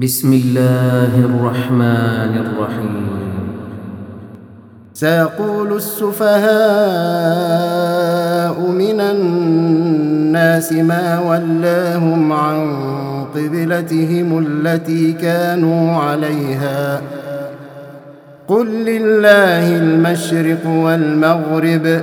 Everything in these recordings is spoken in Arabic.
بسم الله الرحمن الرحيم سيقول السفهاء من الناس ما ولاهم عن قبلتهم التي كانوا عليها. قل لله المشرق والمغرب.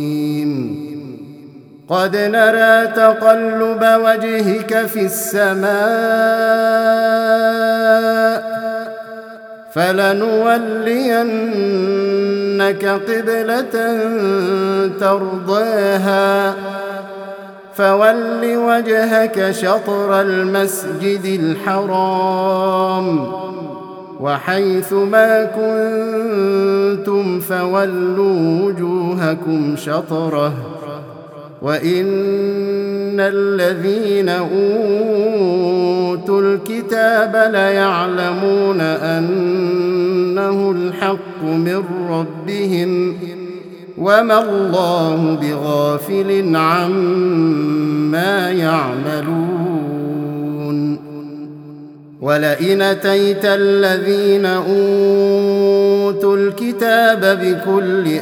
قد نرى تقلب وجهك في السماء فلنولينك قبلة ترضاها. فول وجهك شطر المسجد الحرام وحيث ما كنتم فولوا وجوهكم شطره. وان الذين اوتوا الكتاب ليعلمون انه الحق من ربهم وما الله بغافل عما يعملون ولئن اتيت الذين اوتوا الكتاب بكل إيه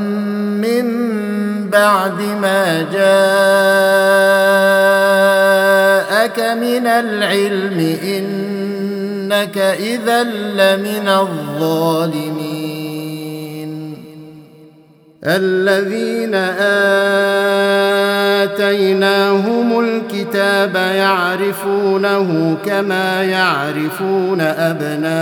بعد ما جاءك من العلم إنك إذا لمن الظالمين. الذين آتيناهم الكتاب يعرفونه كما يعرفون أبناءهم.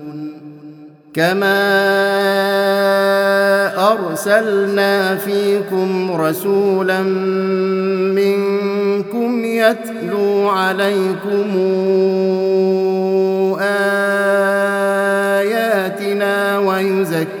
كما ارسلنا فيكم رسولا منكم يتلو عليكم اياتنا ويزكيكم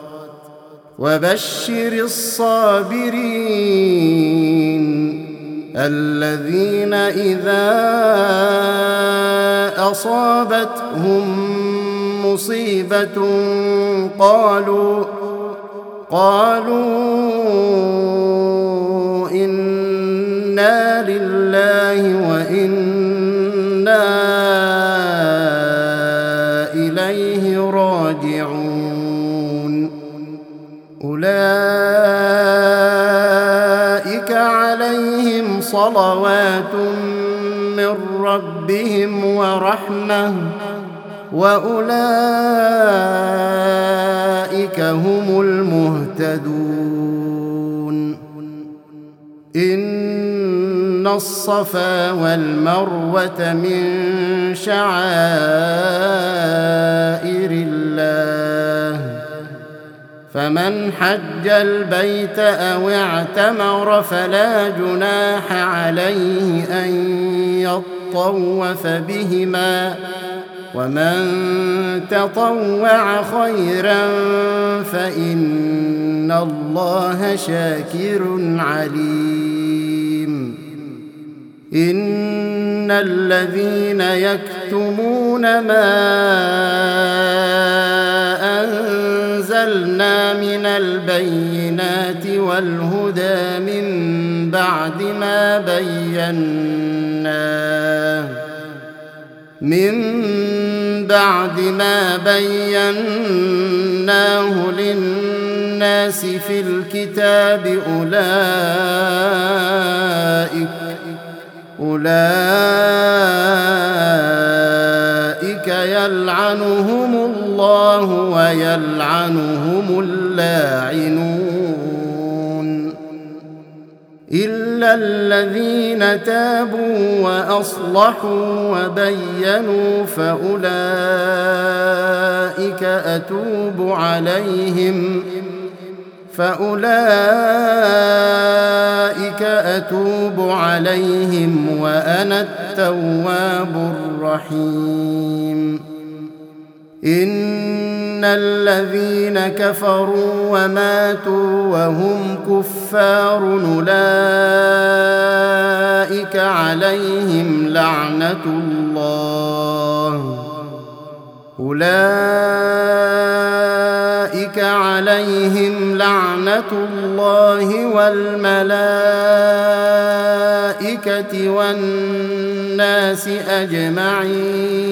وبشر الصابرين الذين إذا أصابتهم مصيبة قالوا قالوا إنا لله صلوات من ربهم ورحمة وأولئك هم المهتدون. إن الصفا والمروة من شعائر الله. فمن حج البيت أو اعتمر فلا جناح عليه أن يطوف بهما ومن تطوع خيرا فإن الله شاكر عليم. إن الذين يكتمون ما أنزلنا من البينات والهدى من بعد ما بيناه من بعد ما بيناه للناس في الكتاب أولئك أولئك يلعنهم الله ويلعنهم اللاعنون إلا الذين تابوا وأصلحوا وبينوا فأولئك أتوب عليهم فأولئك أتوب عليهم وأنا التواب الرحيم ان الذين كفروا وماتوا وهم كفار اولئك عليهم لعنه الله اولئك عليهم لعنه الله والملائكه والناس اجمعين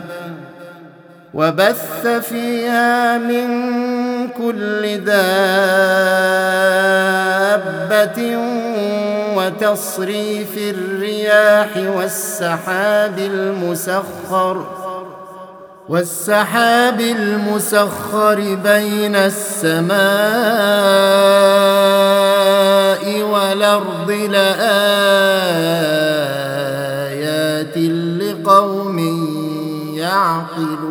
وبث فيها من كل دابة وتصريف الرياح والسحاب المسخر والسحاب المسخر بين السماء والأرض لآيات لقوم يعقلون.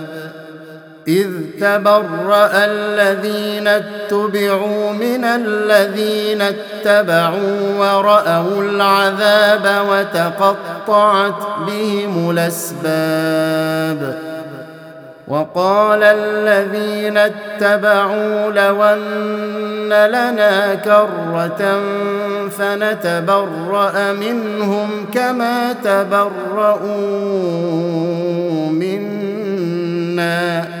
إذ تبرأ الذين اتبعوا من الذين اتبعوا ورأوا العذاب وتقطعت بهم الأسباب. وقال الذين اتبعوا لو أن لنا كرة فنتبرأ منهم كما تبرؤوا منا.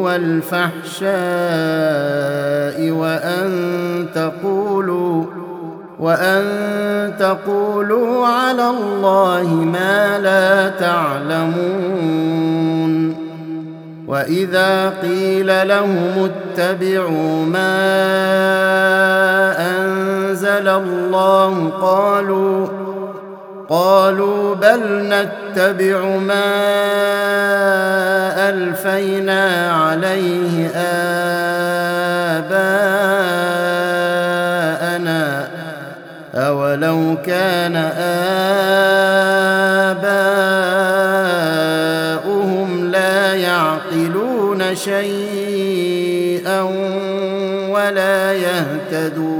والفحشاء وأن تقولوا وأن تقولوا على الله ما لا تعلمون. وإذا قيل لهم اتبعوا ما أنزل الله قالوا قالوا بل نتبع ما ألفينا عليه آباءنا. أولو كان آباؤهم لا يعقلون شيئا ولا يهتدون.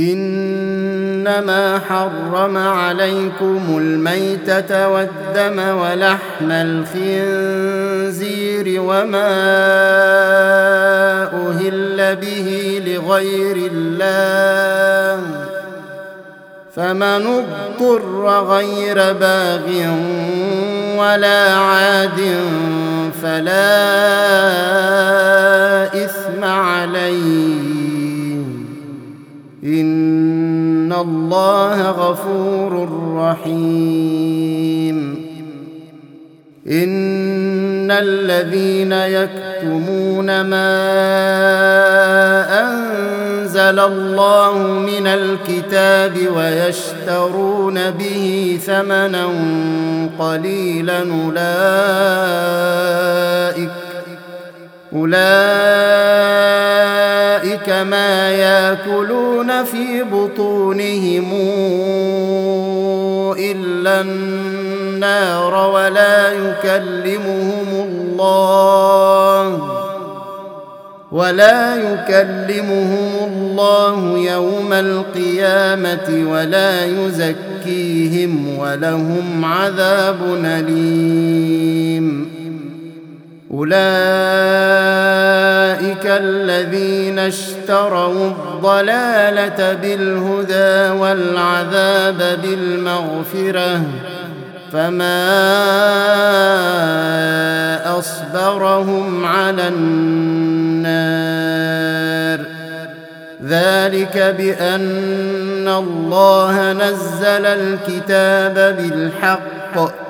إنما حرم عليكم الميتة والدم ولحم الخنزير وما أهل به لغير الله فمن اضطر غير باغ ولا عاد فلا إثم عليه ان الله غفور رحيم ان الذين يكتمون ما انزل الله من الكتاب ويشترون به ثمنا قليلا اولئك أولئك ما يأكلون في بطونهم إلا النار ولا يكلمهم الله ولا يكلمهم الله يوم القيامة ولا يزكيهم ولهم عذاب أليم أولئك الذين اشتروا الضلالة بالهدى والعذاب بالمغفرة فما أصبرهم على النار. ذلك بأن الله نزل الكتاب بالحق.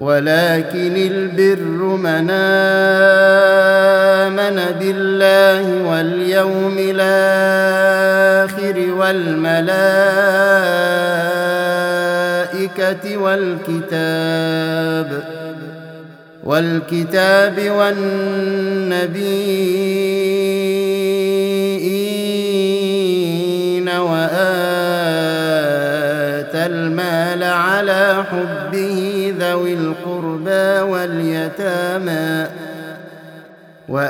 ولكن البر من آمن بالله واليوم الآخر والملائكة والكتاب والكتاب والنبيين وآتى المال على حبه ذوي القربى واليتامى وآتى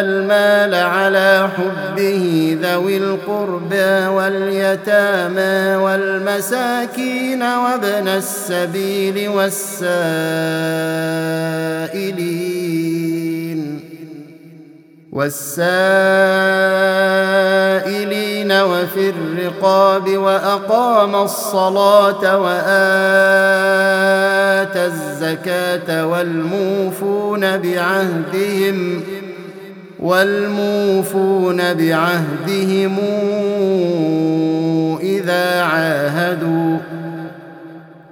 المال على حبه ذوي القربى واليتامى والمساكين وابن السبيل والسائلين والسائلين وفي الرقاب وأقام الصلاة وآتى الزكاة والموفون بعهدهم والموفون بعهدهم إذا عاهدوا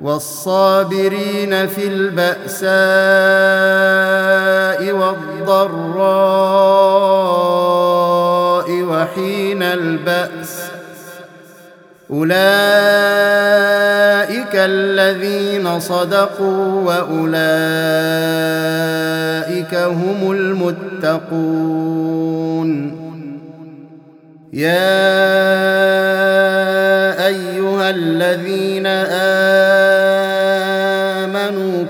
والصابرين في البأساء والضراء وحين البأس. أولئك الذين صدقوا وأولئك هم المتقون. يا أيها الذين آمنوا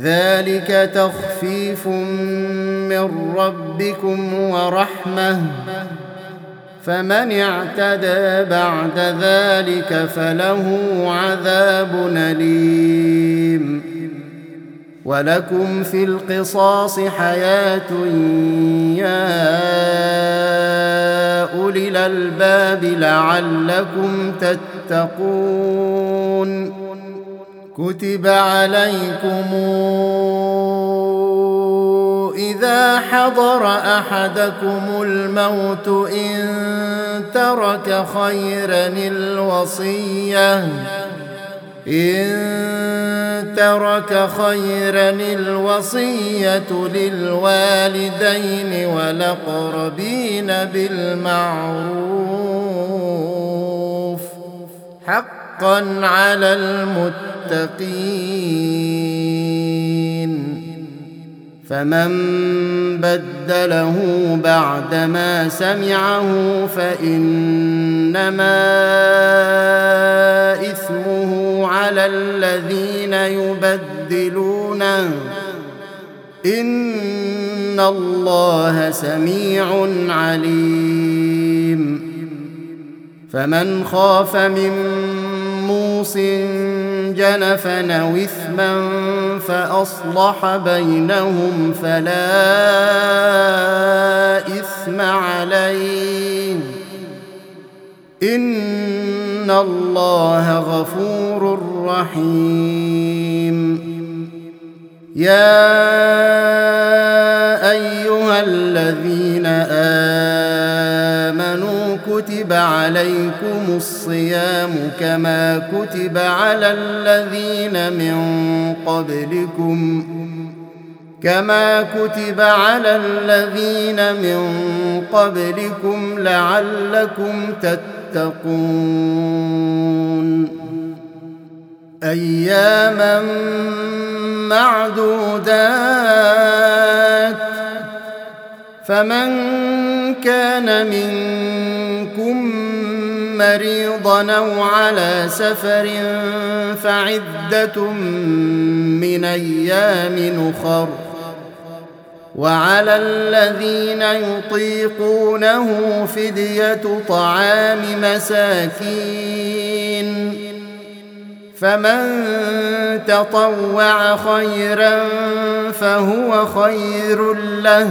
ذلك تخفيف من ربكم ورحمة. فمن اعتدى بعد ذلك فله عذاب أليم. ولكم في القصاص حياة يا أولي الألباب لعلكم تتقون. كتب عليكم اذا حضر احدكم الموت ان ترك خيرا الوصيه إن ترك خيرا الوصية للوالدين والأقربين بالمعروف حقا على المتقين. فمن بدله بعدما سمعه فإنما إثمه على الذين يبدلونه. إن الله سميع عليم. فمن خاف من موصٍ جنفا أو إثما فأصلح بينهم فلا إثم عليه إن الله غفور رحيم. يا أيها الذين آمنوا كتب عليكم الصيام كما كتب على الذين من قبلكم كما كتب على الذين من قبلكم لعلكم تتقون اياما معدودات فمن كان منكم مريضا أو على سفر فعدة من أيام أخر وعلى الذين يطيقونه فدية طعام مساكين فمن تطوع خيرا فهو خير له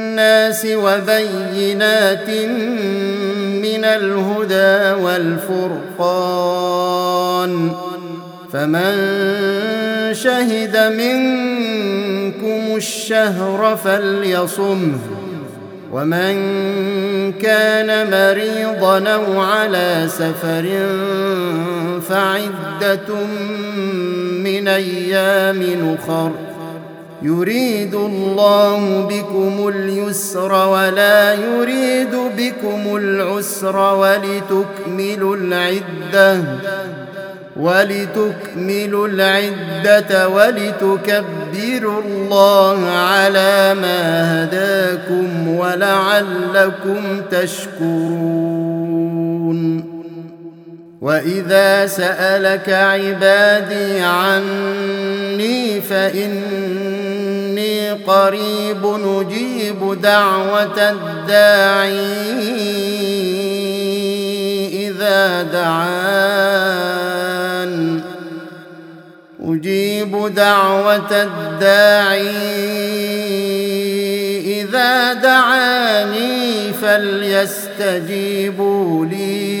وبينات من الهدى والفرقان فمن شهد منكم الشهر فليصمه ومن كان مريضا أو على سفر فعدة من أيام أخر يريد الله بكم اليسر ولا يريد بكم العسر ولتكملوا العدة ولتكملوا العدة ولتكبروا الله على ما هداكم ولعلكم تشكرون. وإذا سألك عبادي عني فإني قريب نجيب دعوة الداعي إذا دعان أجيب دعوة الداعي إذا دعاني فليستجيبوا لي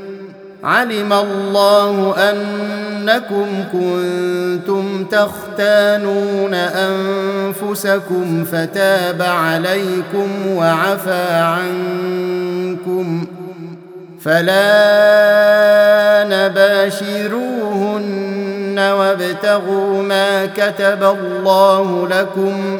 علم الله أنكم كنتم تختانون أنفسكم فتاب عليكم وعفى عنكم فلا نباشروهن وابتغوا ما كتب الله لكم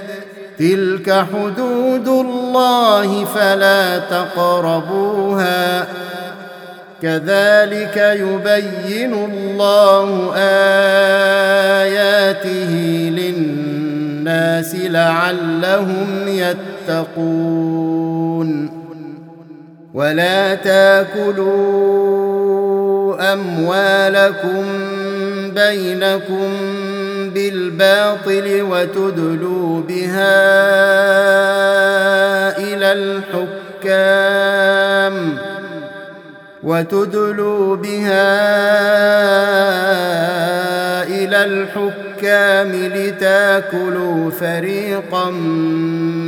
تلك حدود الله فلا تقربوها كذلك يبين الله اياته للناس لعلهم يتقون ولا تاكلوا اموالكم بينكم بالباطل وتدلوا بها إلى الحكام وتدلوا بها إلى الحكام لتأكلوا فريقا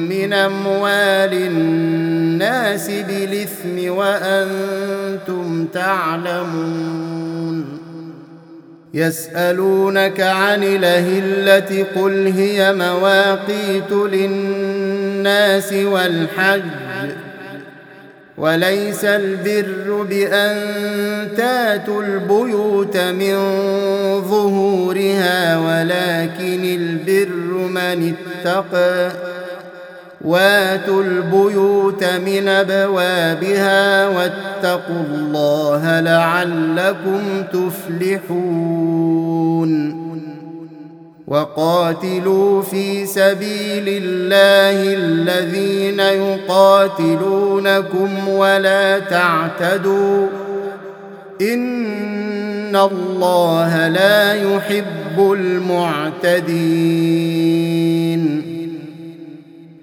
من أموال الناس بالإثم وأنتم تعلمون يسألونك عن الأهلة قل هي مواقيت للناس والحج وليس البر بأن تاتوا البيوت من ظهورها ولكن البر من اتقى واتوا البيوت من أبوابها واتقوا الله لعلكم تفلحون. وقاتلوا في سبيل الله الذين يقاتلونكم ولا تعتدوا. إن الله لا يحب المعتدين.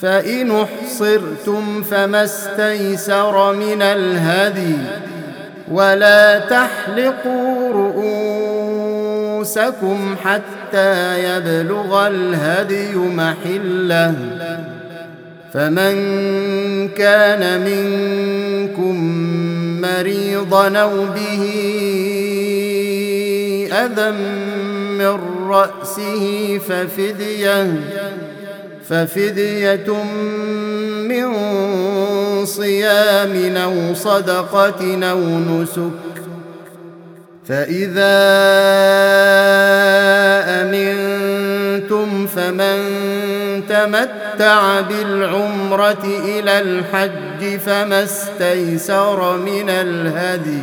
فإن احصرتم فما استيسر من الهدي ولا تحلقوا رؤوسكم حتى يبلغ الهدي محلة فمن كان منكم مريضا أو به أذى من رأسه ففدية ففدية من صيام أو صدقة أو نسك فإذا أمنتم فمن تمتع بالعمرة إلى الحج فما استيسر من الهدي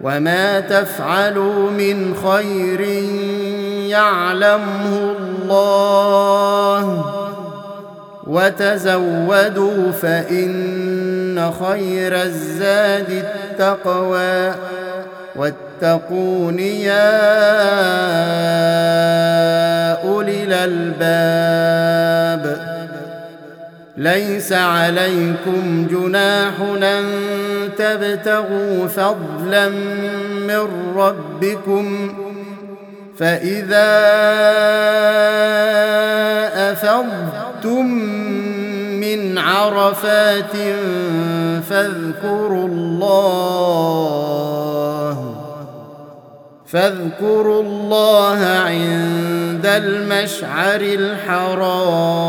وما تفعلوا من خير يعلمه الله وتزودوا فان خير الزاد التقوى واتقون يا اولي الالباب ليس عليكم جناح أن تبتغوا فضلا من ربكم فإذا أفضتم من عرفات فاذكروا الله فاذكروا الله عند المشعر الحرام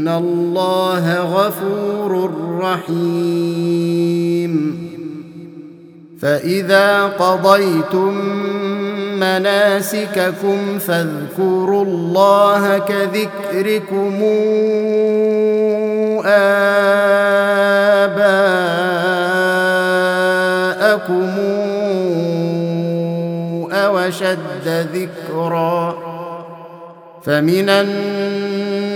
ان الله غفور رحيم فاذا قضيتم مناسككم فاذكروا الله كذكركم آباءكم أو أشد ذكرا فمن الناس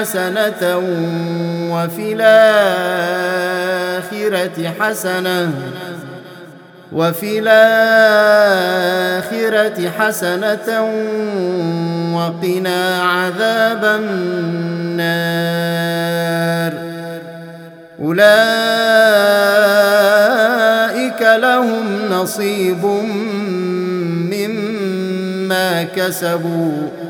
حسنة وفي الآخرة حسنة وفي الآخرة حسنة وقنا عذاب النار. أولئك لهم نصيب مما كسبوا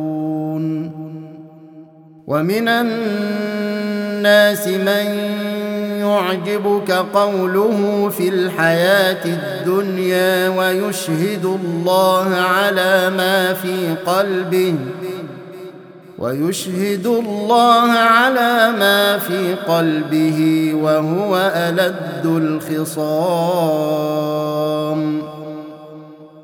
ومن الناس من يعجبك قوله في الحياة الدنيا ويشهد الله على ما في قلبه ويشهد الله على ما في قلبه وهو ألد الخصام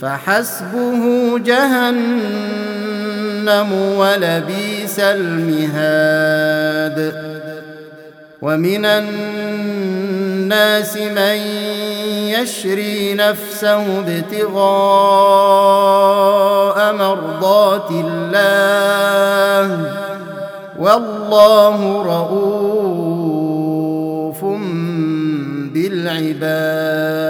فحسبه جهنم ولبيس المهاد. ومن الناس من يشري نفسه ابتغاء مرضات الله. والله رؤوف بالعباد.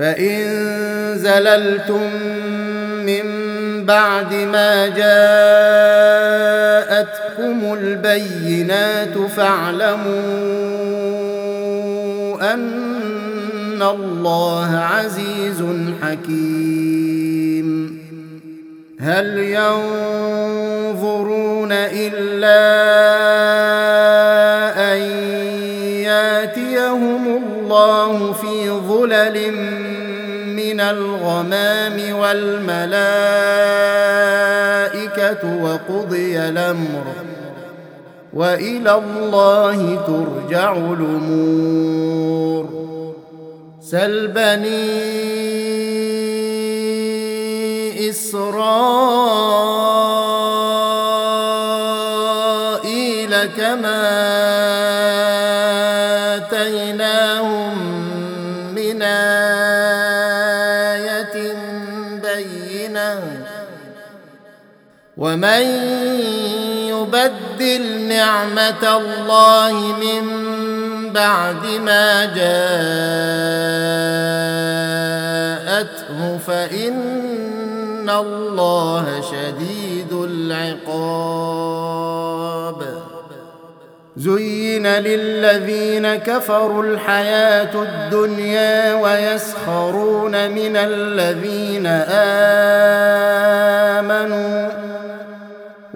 فإن زللتم من بعد ما جاءتكم البينات فاعلموا أن الله عزيز حكيم. هل ينظرون إلا الله في ظلل من الغمام والملائكة وقضي الأمر وإلى الله ترجع الأمور. سل بني إسرائيل كما ومن يبدل نعمة الله من بعد ما جاءته فان الله شديد العقاب زين للذين كفروا الحياة الدنيا ويسخرون من الذين امنوا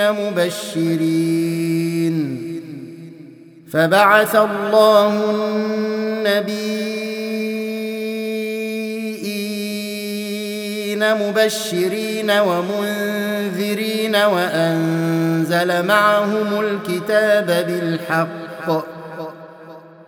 مبشرين. فبعث الله النبيين مبشرين ومنذرين وأنزل معهم الكتاب بالحق.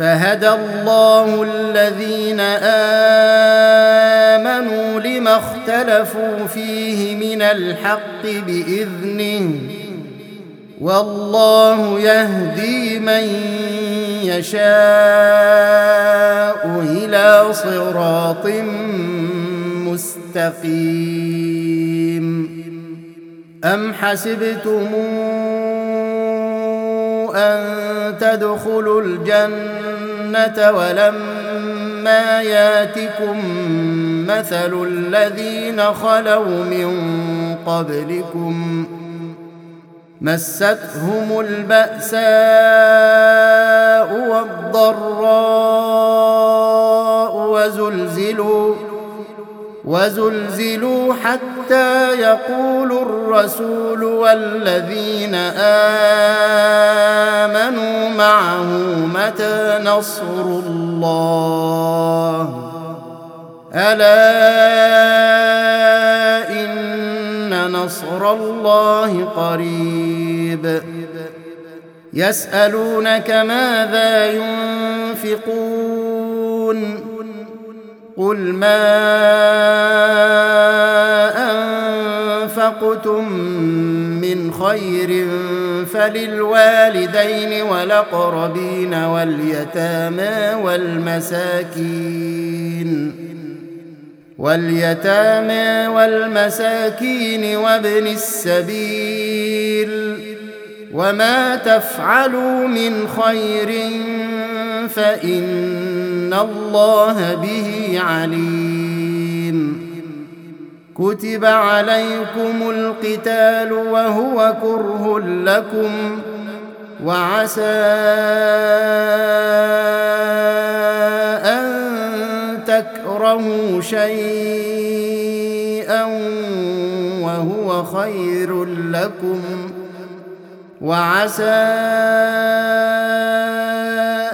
فهدى الله الذين آمنوا لما اختلفوا فيه من الحق بإذنه. والله يهدي من يشاء إلى صراط مستقيم. أم حسبتم أن تدخلوا الجنة ولما ياتكم مثل الذين خلوا من قبلكم مستهم البأساء والضراء وزلزلوا وزلزلوا حتى يقول الرسول والذين آمنوا معه متى نصر الله؟ ألا إن نصر الله قريب. يسألونك ماذا ينفقون؟ قل ما انفقتم من خير فللوالدين والاقربين واليتامى والمساكين واليتامى والمساكين وابن السبيل وما تفعلوا من خير فإن الله به عليم. كتب عليكم القتال وهو كره لكم وعسى أن تكرهوا شيئا وهو خير لكم وعسى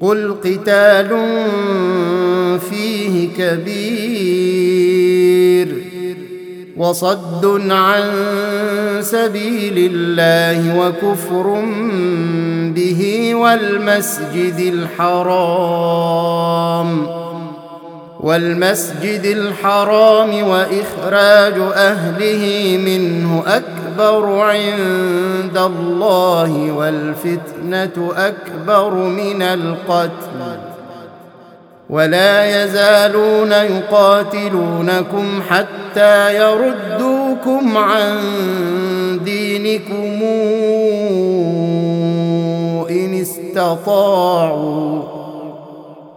قل قتال فيه كبير وصد عن سبيل الله وكفر به والمسجد الحرام والمسجد الحرام وإخراج أهله منه أكبر عند الله والفتنة أكبر من القتل. ولا يزالون يقاتلونكم حتى يردوكم عن دينكم إن استطاعوا.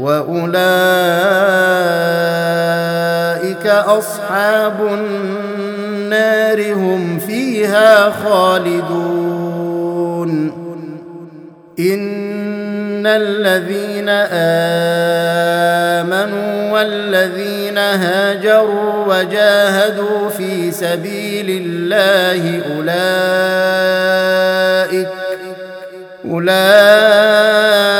وأولئك أصحاب النار هم فيها خالدون. إن الذين آمنوا والذين هاجروا وجاهدوا في سبيل الله أولئك أولئك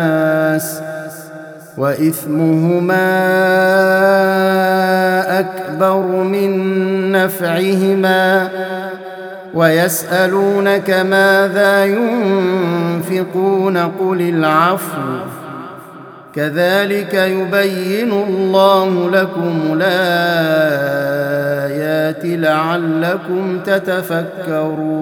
وإثمهما أكبر من نفعهما ويسألونك ماذا ينفقون قل العفو كذلك يبين الله لكم الآيات لعلكم تتفكرون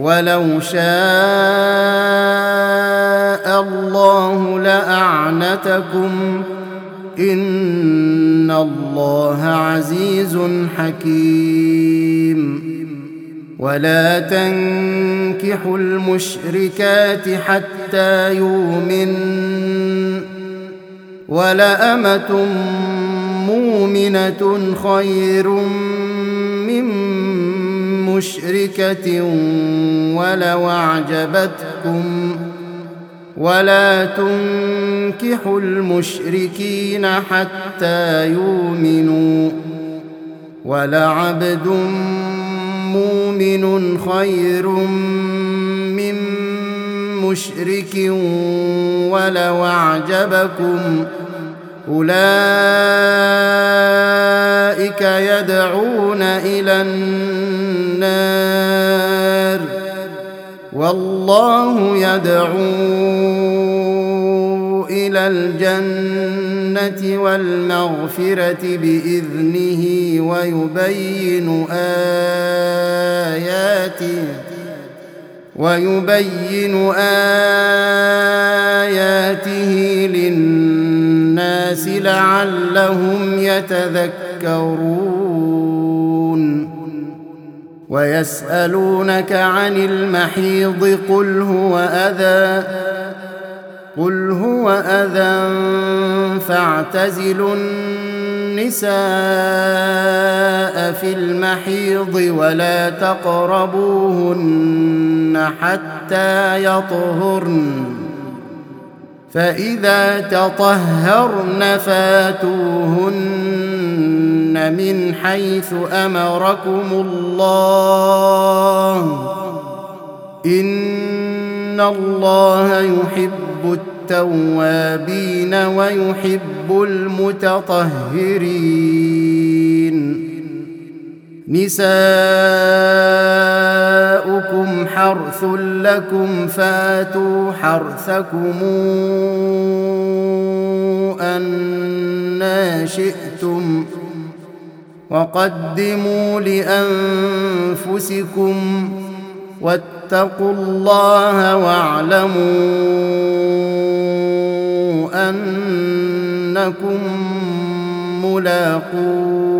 ولو شاء الله لأعنتكم. إن الله عزيز حكيم. ولا تنكحوا المشركات حتى يؤمن. ولأمة مؤمنة خير من مشركة ولو أعجبتكم ولا تنكحوا المشركين حتى يؤمنوا ولعبد مؤمن خير من مشرك ولو أعجبكم أولئك يدعون إلى النار. والله يدعو إلى الجنة والمغفرة بإذنه ويبين آياته ويبين آياته للناس. لعلهم يتذكرون ويسألونك عن المحيض قل هو أذى قل هو أذى فاعتزلوا النساء في المحيض ولا تقربوهن حتى يطهرن فإذا تطهرن فاتوهن من حيث أمركم الله. إن الله يحب التوابين ويحب المتطهرين. نساؤكم حرث لكم فاتوا حرثكم أنا شئتم وقدموا لأنفسكم واتقوا الله واعلموا أنكم ملاقوه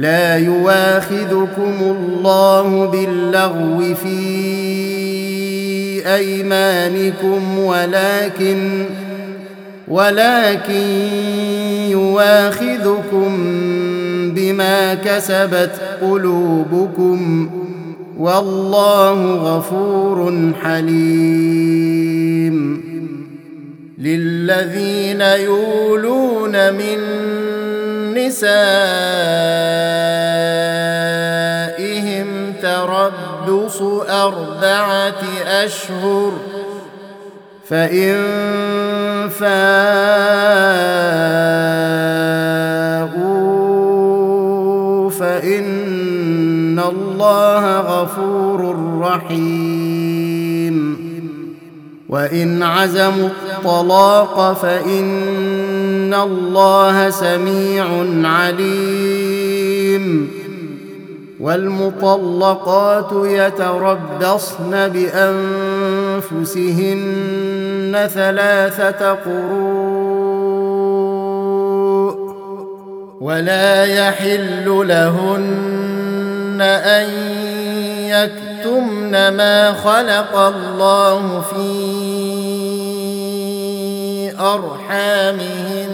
لا يواخذكم الله باللغو في أيمانكم ولكن ولكن يواخذكم بما كسبت قلوبكم والله غفور حليم للذين يولون من نسائهم تربص أربعة أشهر فإن فاءوا فإن الله غفور رحيم وإن عزموا الطلاق فإن الله سميع عليم والمطلقات يتربصن بانفسهن ثلاثة قروء ولا يحل لهن ان يكتمن ما خلق الله في أرحامهن.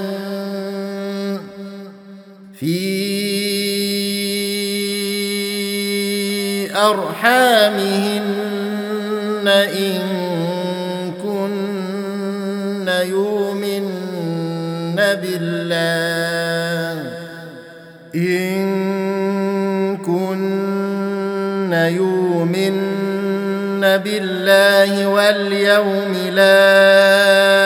في أرحامهن إن كن يؤمن بالله. إن كن يؤمن بالله واليوم الآخر.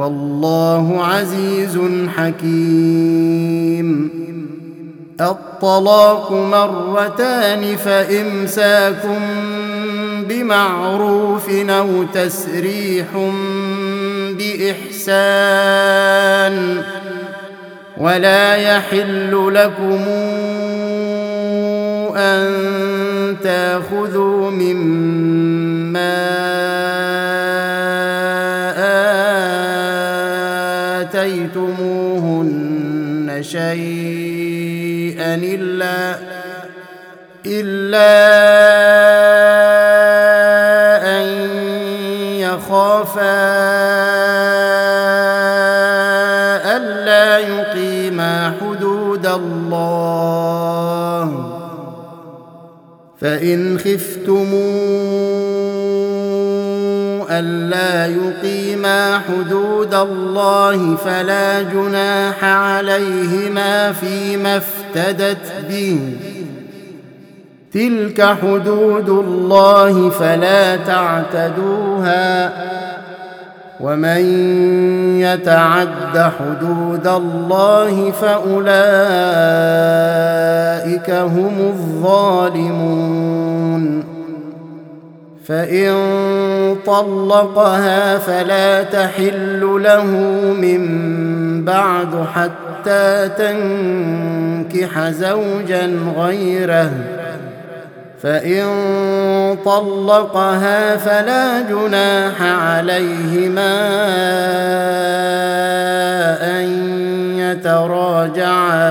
والله عزيز حكيم. الطلاق مرتان فإمساكم بمعروف أو تسريح بإحسان ولا يحل لكم أن تأخذوا مما آتيتموهن شيئا إلا إلا أن يخافا ألا يقيما حدود الله فإن خفتموا ألا يقيما حدود الله فلا جناح عليهما فيما افتدت به. تلك حدود الله فلا تعتدوها. ومن يتعد حدود الله فأولئك هم الظالمون. فان طلقها فلا تحل له من بعد حتى تنكح زوجا غيره فان طلقها فلا جناح عليهما ان يتراجعا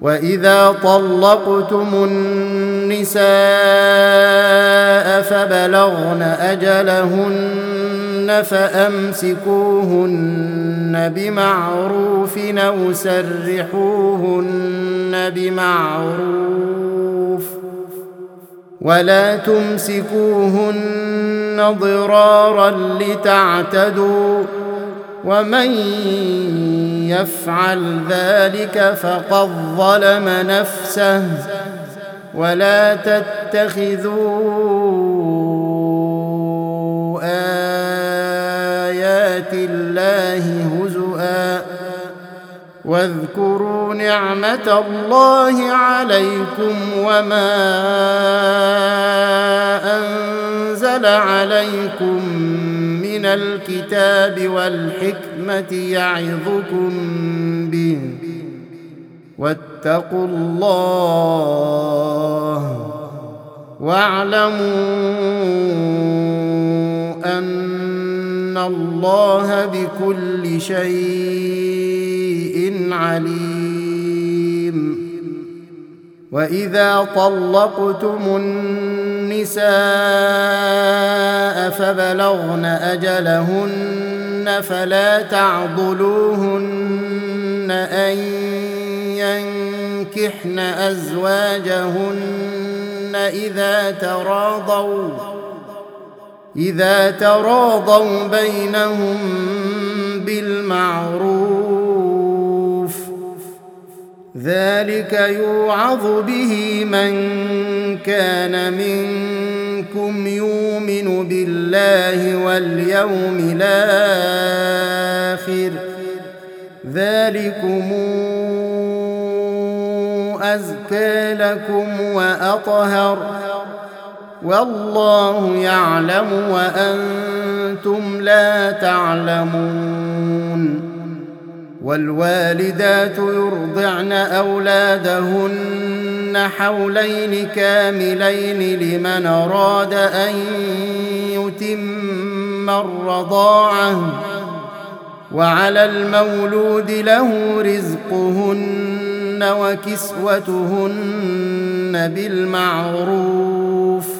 وإذا طلقتم النساء فبلغن أجلهن فأمسكوهن بمعروف أو سرحوهن بمعروف ولا تمسكوهن ضرارا لتعتدوا ومن يفعل ذلك فقد ظلم نفسه ولا تتخذوا آيات الله هزؤا واذكروا نعمة الله عليكم وما أنزل عليكم من الكتاب والحكمة يعظكم به. واتقوا الله واعلموا أن الله بكل شيء عليم. وإذا طلقتم النساء فبلغن أجلهن فلا تعضلوهن أن ينكحن أزواجهن إذا تراضوا. إذا تراضوا بينهم بالمعروف ذلك يوعظ به من كان منكم يؤمن بالله واليوم الآخر ذلكم أزكى لكم وأطهر والله يعلم وأنتم لا تعلمون. والوالدات يرضعن أولادهن حولين كاملين لمن أراد أن يتم الرضاعة وعلى المولود له رزقهن وكسوتهن بالمعروف.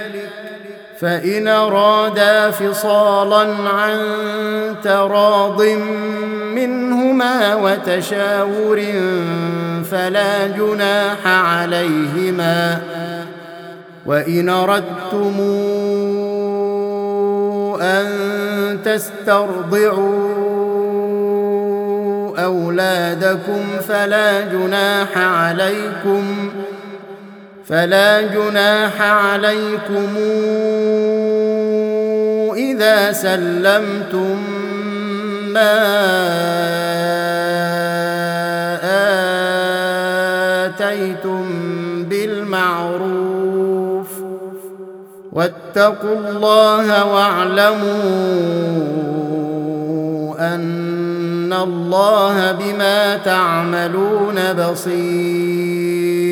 فإن ارادا فصالا عن تراض منهما وتشاور فلا جناح عليهما. وإن أردتم أن تسترضعوا أولادكم فلا جناح عليكم. فلا جناح عليكم إذا سلمتم ما آتيتم بالمعروف واتقوا الله واعلموا أن الله بما تعملون بصير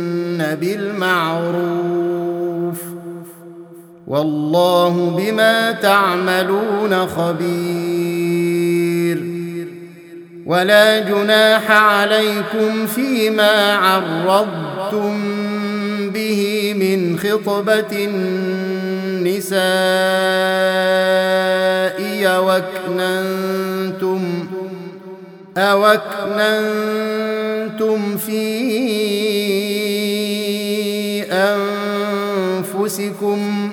بالمعروف والله بما تعملون خبير ولا جناح عليكم فيما عرضتم به من خطبة النساء وكننتم أوكننتم في أنفسكم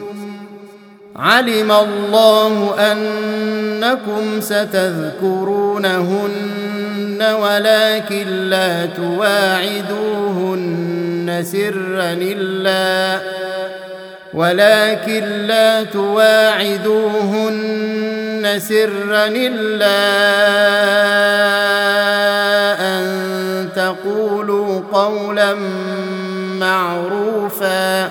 علم الله أنكم ستذكرونهن ولكن لا تواعدوهن سرا إلا ولكن لا تواعدوهن سرا إلا أن تقولوا قولا معروفا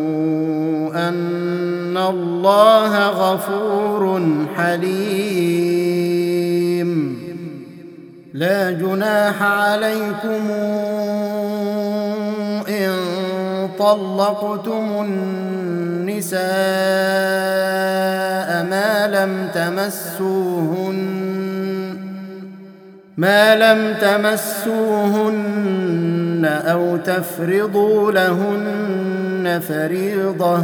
الله غفور حليم. لا جناح عليكم إن طلقتم النساء ما لم تمسوهن ما لم تمسوهن أو تفرضوا لهن فريضة.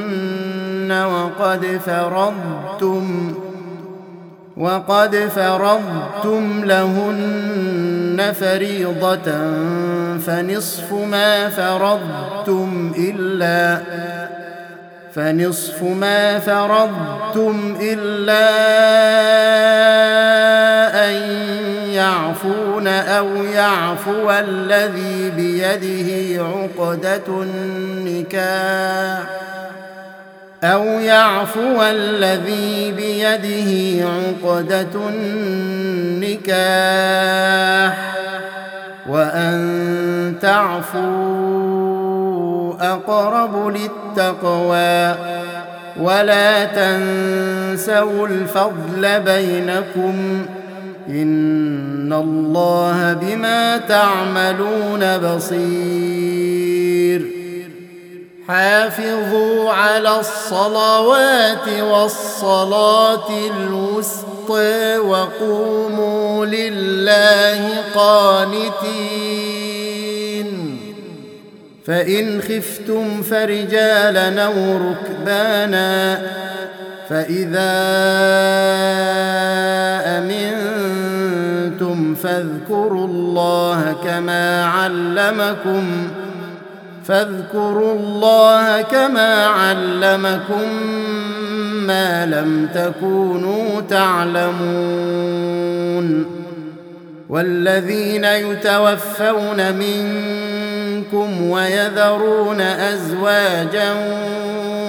وقد فرضتم وقد فرضتم لهن فريضة فنصف ما فرضتم إلا فنصف ما فرضتم إلا أن يعفون أو يعفو الذي بيده عقدة النكاح. أو يعفو الذي بيده عقدة النكاح وأن تعفوا أقرب للتقوى ولا تنسوا الفضل بينكم إن الله بما تعملون بصير حافظوا على الصلوات والصلاة الوسطى وقوموا لله قانتين. فإن خفتم فرجالا أو ركبانا فإذا أمنتم فاذكروا الله كما علمكم. فاذكروا الله كما علمكم ما لم تكونوا تعلمون. والذين يتوفون منكم ويذرون أزواجا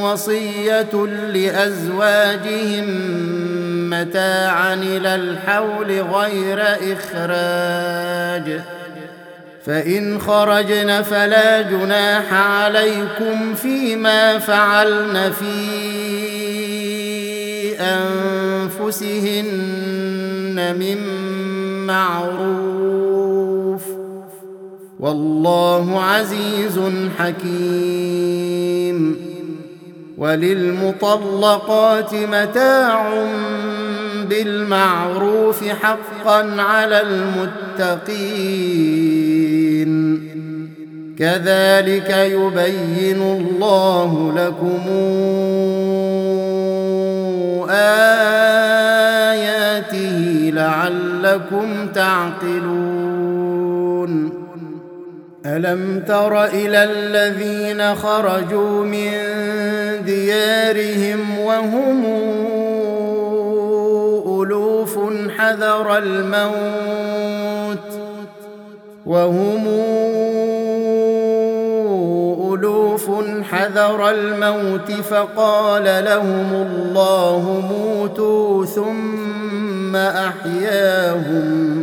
وصية لأزواجهم متاعا إلى الحول غير إخراج. فإن خرجن فلا جناح عليكم فيما فعلن في أنفسهن من معروف والله عزيز حكيم وللمطلقات متاع بالمعروف حقا على المتقين. كذلك يبين الله لكم آياته لعلكم تعقلون. ألم تر إلى الذين خرجوا من ديارهم وهم ألوف حذر الموت وهم ألوف حذر الموت فقال لهم الله موتوا ثم أحياهم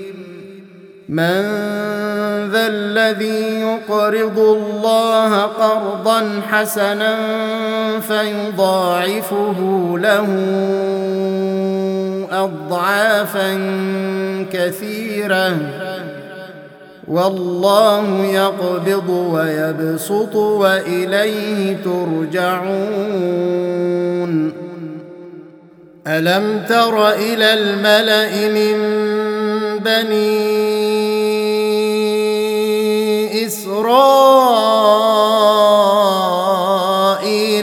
من ذا الذي يقرض الله قرضا حسنا فيضاعفه له أضعافا كثيرة. والله يقبض ويبسط وإليه ترجعون. ألم تر إلى الملأ من بني إسرائيل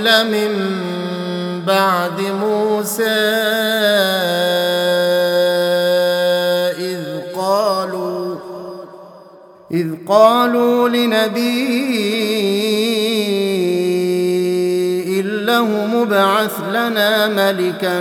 من بعد موسى إذ قالوا إذ قالوا لنبي له مبعث لنا ملكا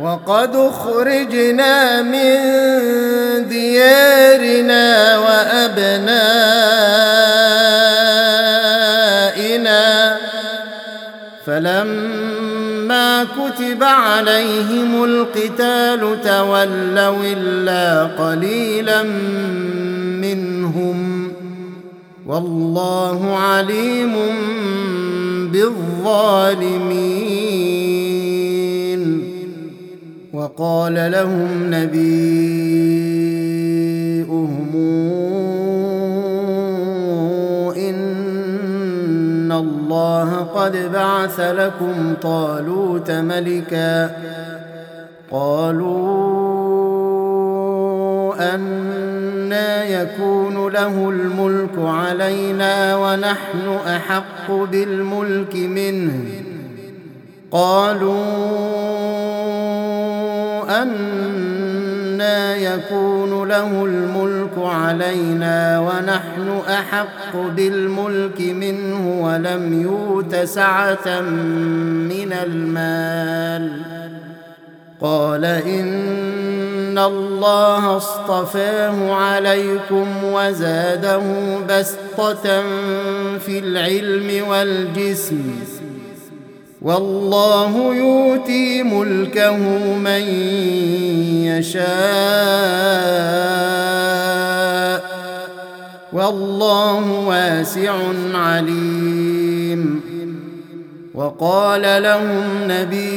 وقد اخرجنا من ديارنا وأبنائنا. فلما كتب عليهم القتال تولوا إلا قليلا منهم. والله عليم بالظالمين. وقال لهم نبيهم إن الله قد بعث لكم طالوت ملكا قالوا أنا يكون له الملك علينا ونحن أحق بالملك منه قالوا أنا يكون له الملك علينا ونحن أحق بالملك منه ولم يؤت سعة من المال. قال إن الله اصطفاه عليكم وزاده بسطة في العلم والجسم. والله يؤتي ملكه من يشاء. والله واسع عليم. وقال لهم نبيهم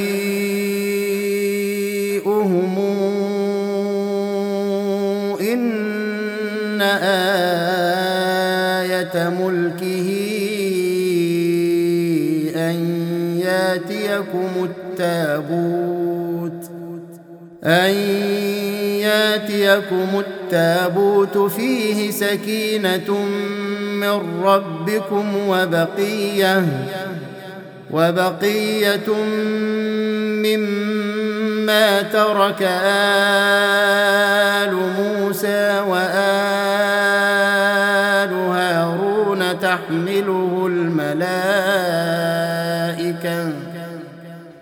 إن آية ملكه ياتيكم التابوت. أن ياتيكم التابوت فيه سكينة من ربكم وبقية وبقية مما ترك آل موسى وآل هارون تحمله الملائكة.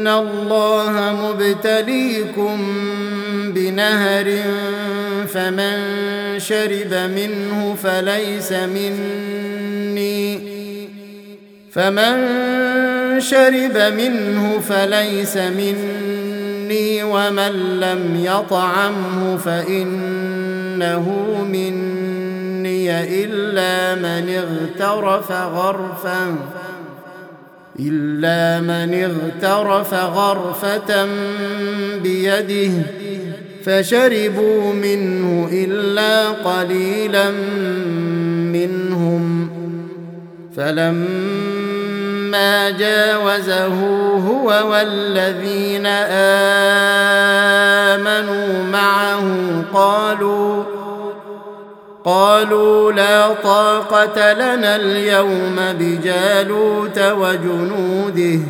ان الله مبتليكم بنهر فمن شرب منه فليس مني فمن شرب منه فليس مني ومن لم يطعمه فانه مني الا من اغترف غرفا إلا من اغترف غرفة بيده فشربوا منه إلا قليلا منهم. فلما جاوزه هو والذين آمنوا معه قالوا قالوا لا طاقة لنا اليوم بجالوت وجنوده.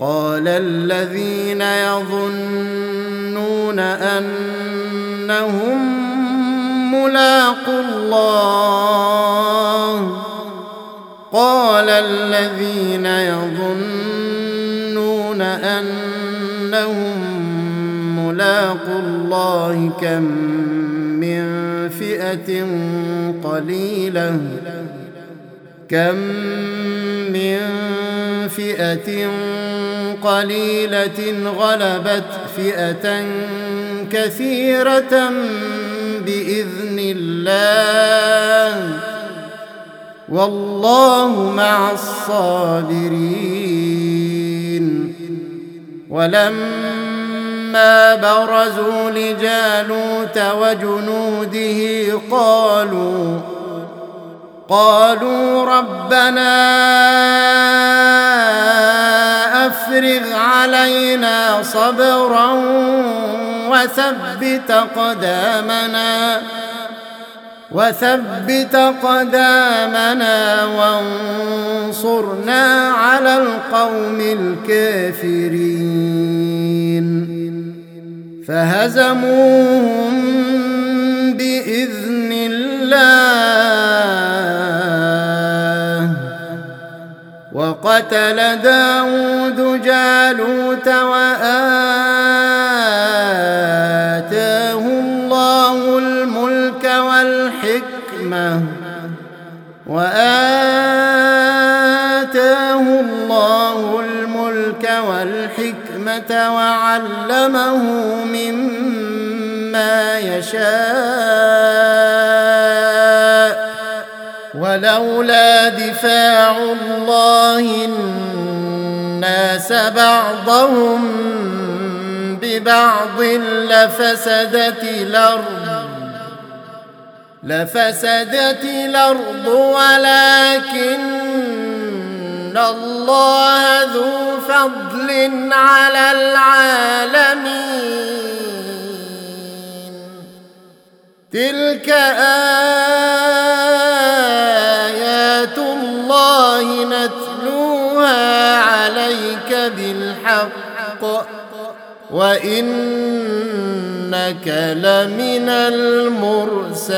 قال الذين يظنون أنهم ملاقوا الله. قال الذين يظنون أنهم ملاقوا الله كم فئه قليله كم من فئه قليله غلبت فئه كثيره باذن الله والله مع الصابرين ولما برزوا لجالوت وجنوده قالوا قالوا ربنا أفرغ علينا صبرا وثبت قدامنا وثبت قدامنا وانصرنا على القوم الكافرين فهزموهم بإذن الله. وقتل داود جالوت وآتاه الله الملك والحكمة وآتاه والحكمة وعلمه مما يشاء ولولا دفاع الله الناس بعضهم ببعض لفسدت الأرض لفسدت الأرض ولكن الله ذو فضل على العالمين تلك آيات الله نتلوها عليك بالحق وإنك لمن المرسلين